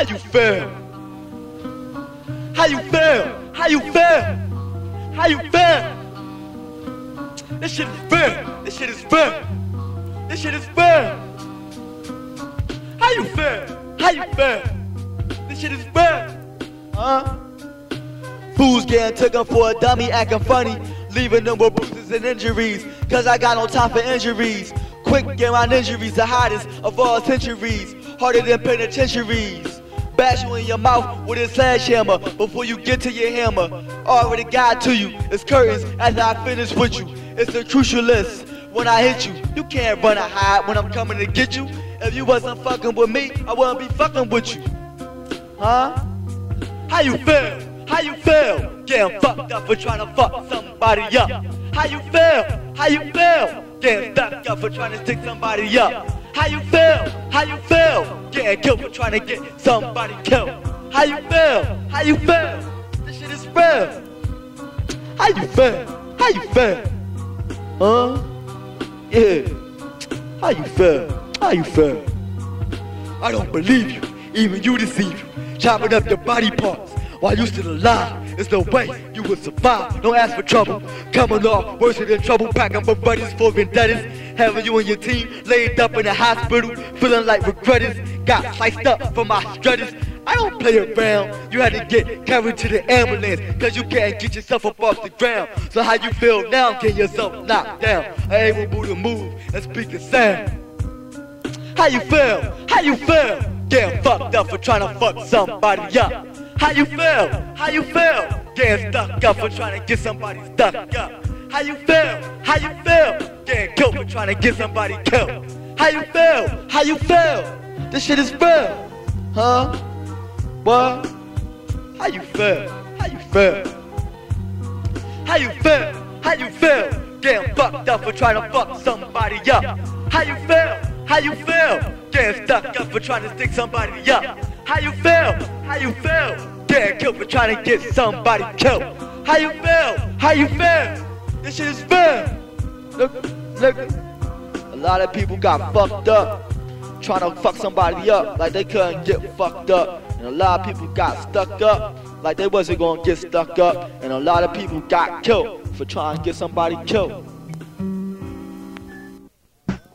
How you feel? How you feel? How you feel? How you feel? This shit is real. This shit is real. This shit is real. How you feel? How you feel? This shit is real. Huh? Fools getting taken for a dummy, acting funny, leaving them with bruises and injuries. Cause I got no time for injuries. Quick get my injuries, the hottest of all centuries, harder than penitentiaries. Bash you in your mouth with a sledgehammer before you get to your hammer. Already got to you, it's curtains after I finish with you. It's the crucialist when I hit you. You can't run and hide when I'm coming to get you. If you wasn't fucking with me, I wouldn't be fucking with you. Huh? How you feel? How you feel? Getting fucked up for trying to fuck somebody up. How you feel? How you feel? Getting stuck up for trying to stick somebody up. How you feel? How you feel? Getting killed for trying to get somebody killed. How you feel? How you feel? This shit is real. How you feel? How you feel? Huh? Yeah. How you feel? How you feel? I don't believe you. Even you deceive you. Chopping up your body parts while you still alive. There's no way you will survive. Don't ask for trouble. Coming off worse than trouble. Packing for buddies for vendettas. Having you and your team laid up in the hospital. Feeling like regretters. Got sliced up for my strutters. I don't play around. You had to get carried to the ambulance. Cause you can't get yourself up off the ground. So how you feel now? Get yourself knocked down. Able to move and speak a sound. How you feel? How you feel? Getting fucked up for trying to fuck somebody up. How you feel? How you feel? Getting stuck up for trying to get somebody stuck up. How you feel? How you feel? Getting killed for trying to get somebody killed. How you feel? How you feel? This shit is real. Huh? What? How you feel? How you feel? How you feel? How you feel? Getting fucked up for trying to fuck somebody up. How you feel? How you feel? Getting stuck up for trying to stick somebody up. How you feel? How you feel? Getting killed for trying to get somebody killed. How you feel? How you feel? This shit is real. Look, look. A lot of people got fucked up trying to fuck somebody up like they couldn't get fucked up. And a lot of people got stuck up like they wasn't gonna get stuck up. And a lot of people got killed for trying to get somebody killed.